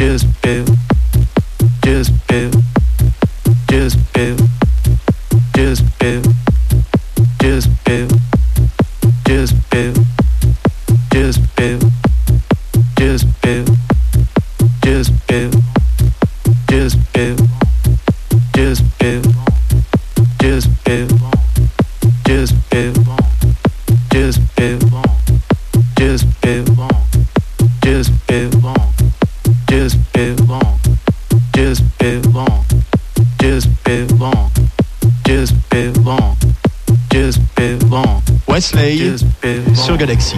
just build, just build. Sur Galaxy.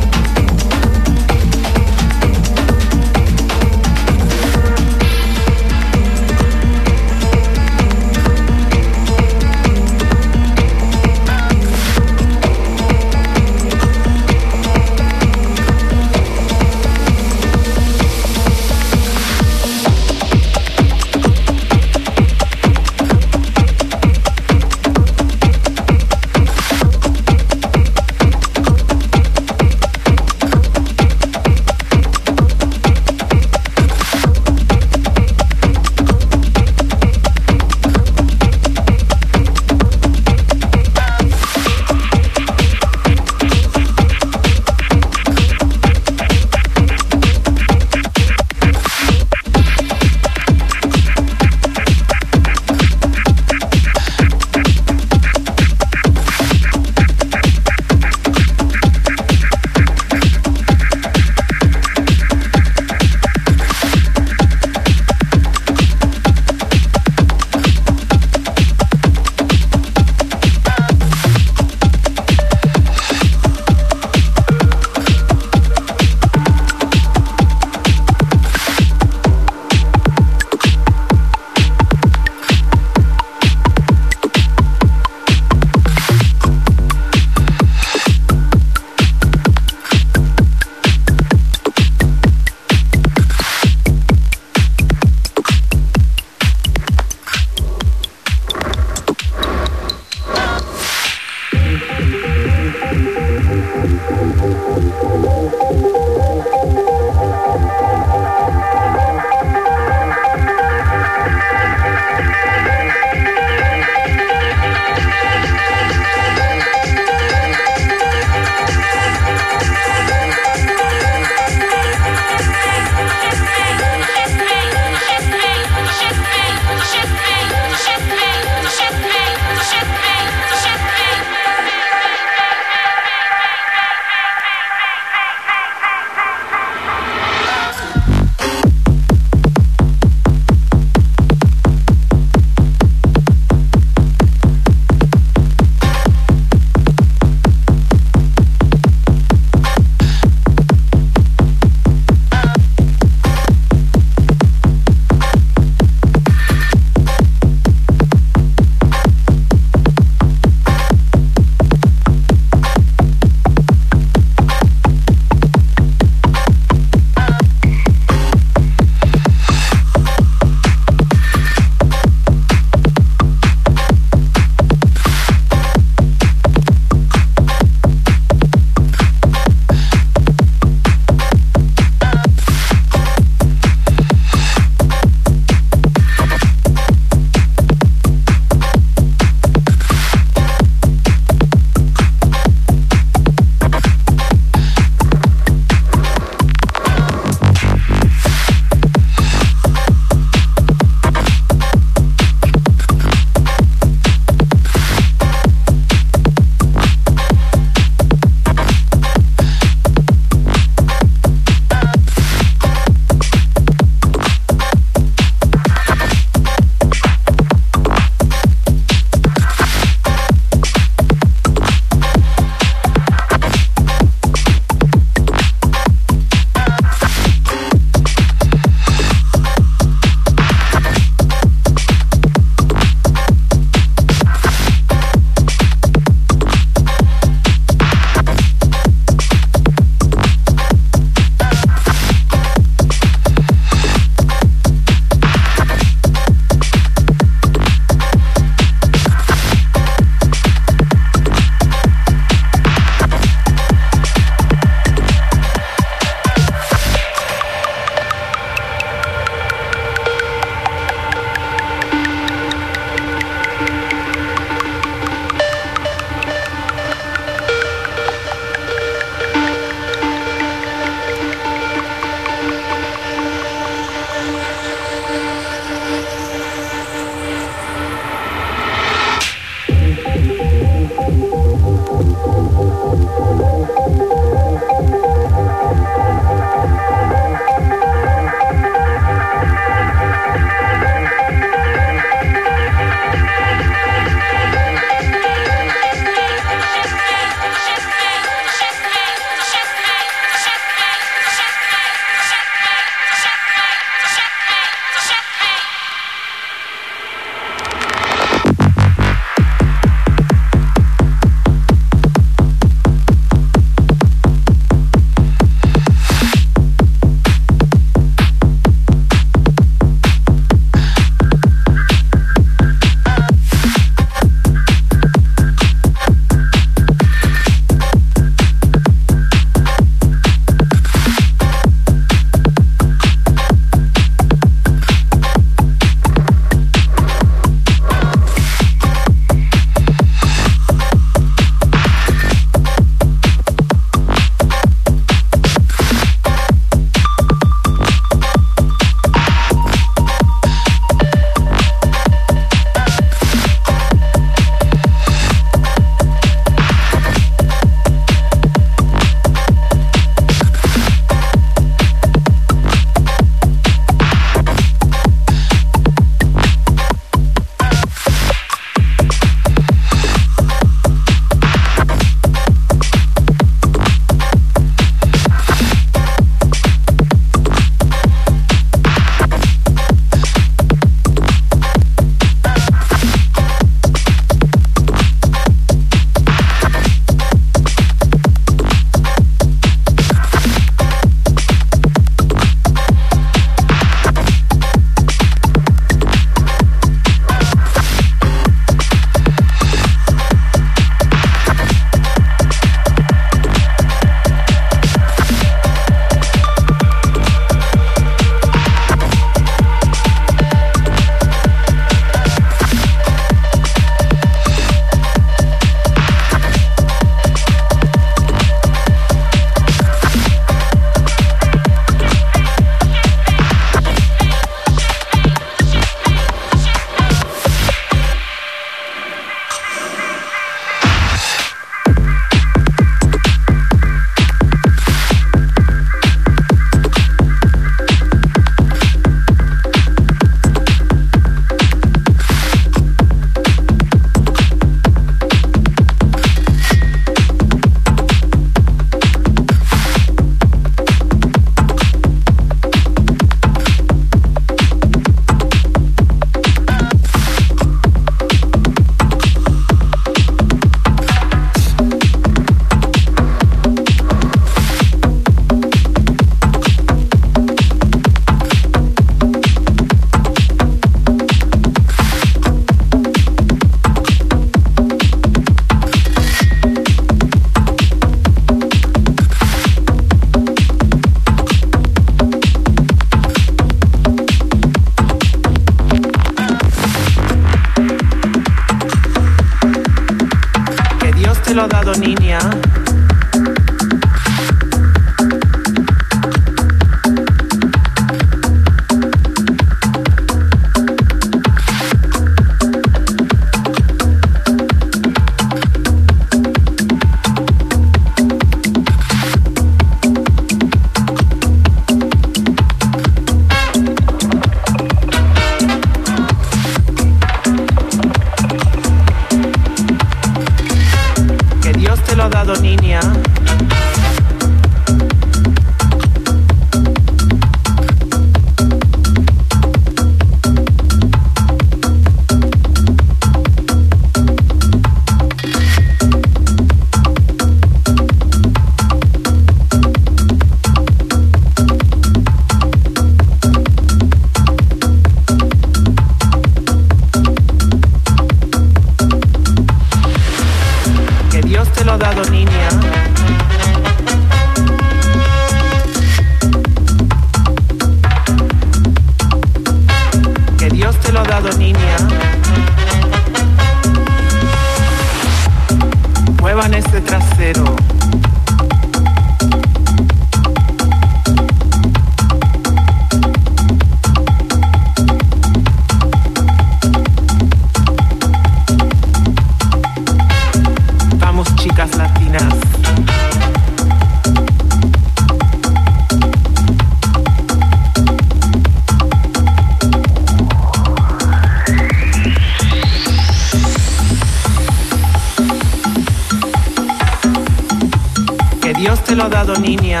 Dado, niña.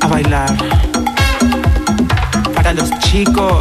A bailar. Para los chicos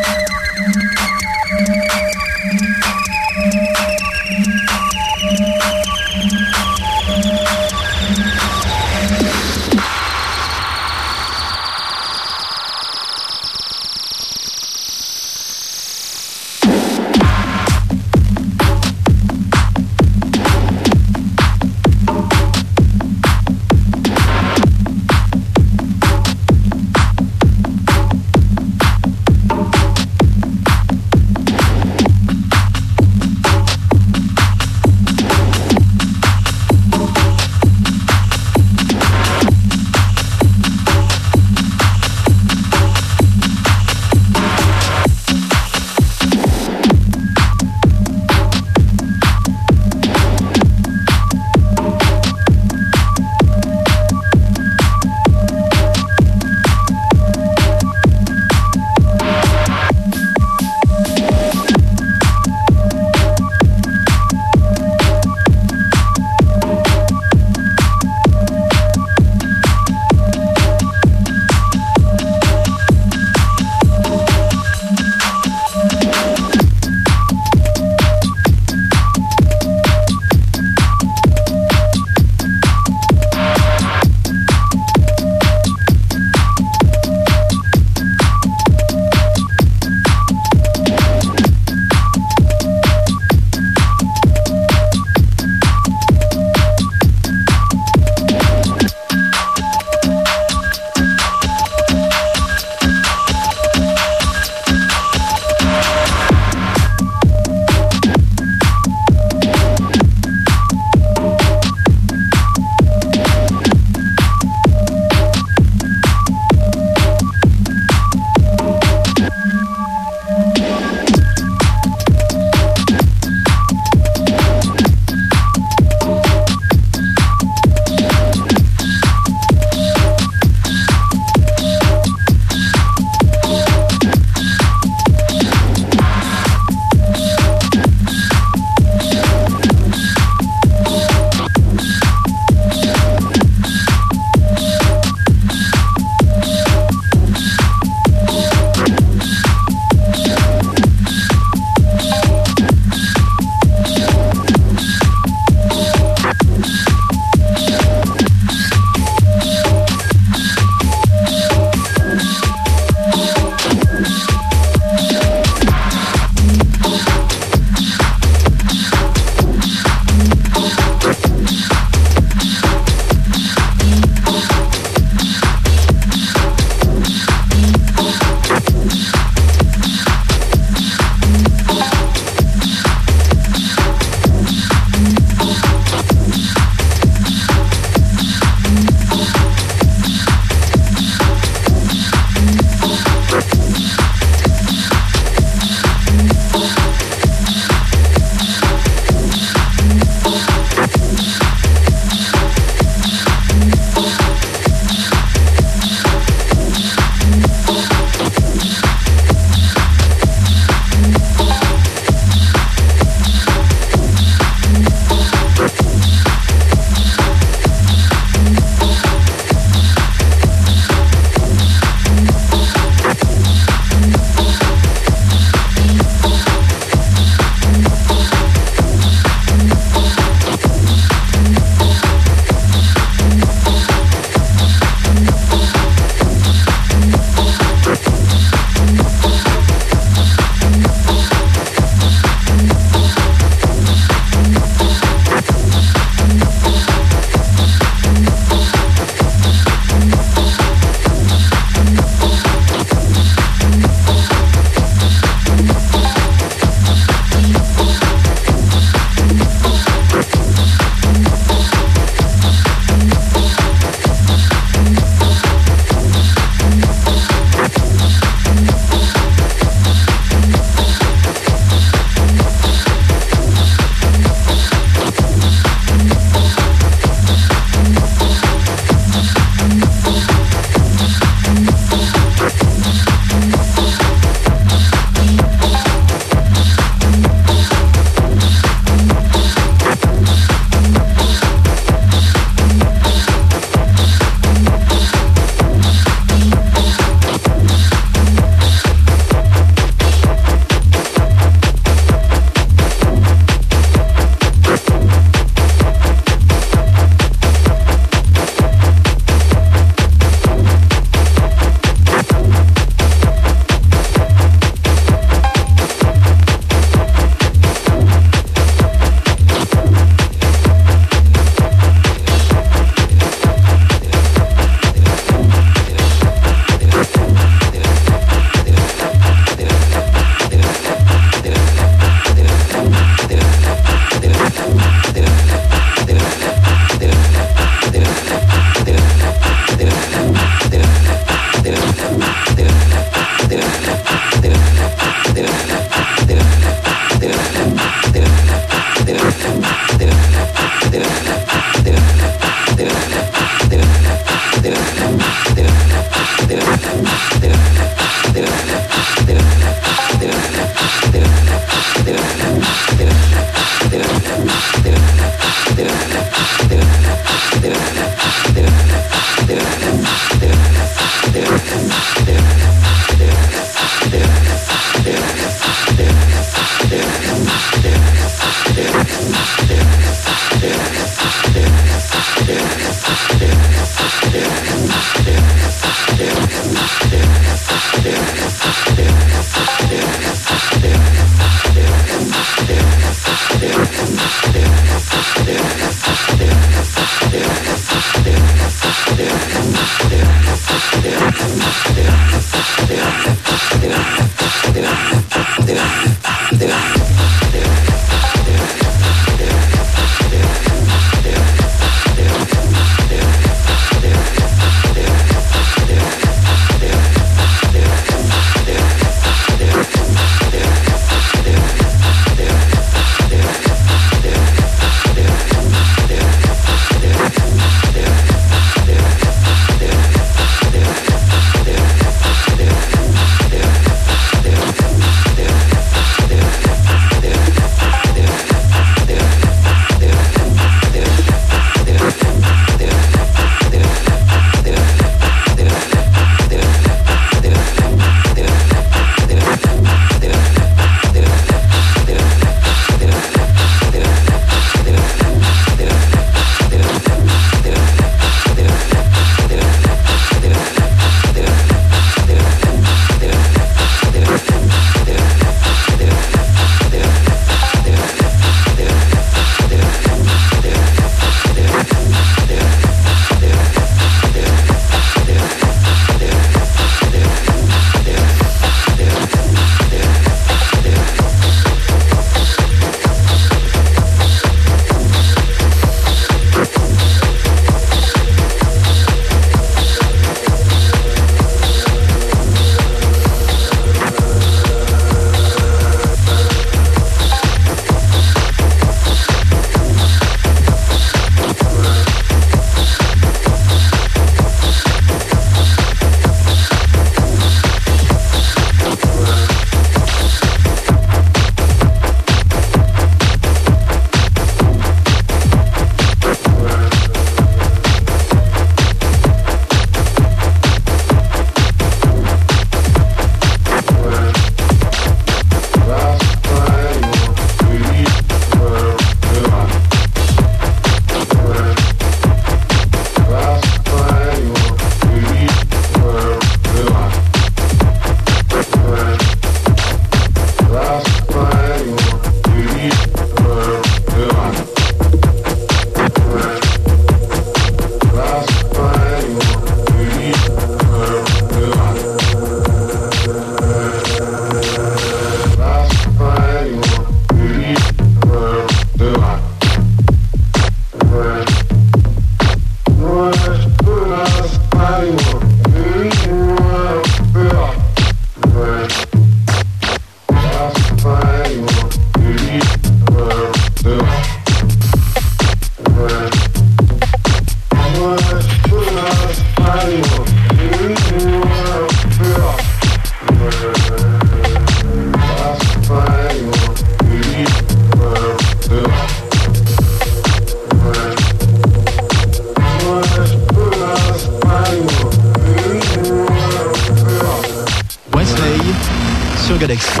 Galaxy.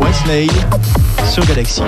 Wesley sur Galaxy.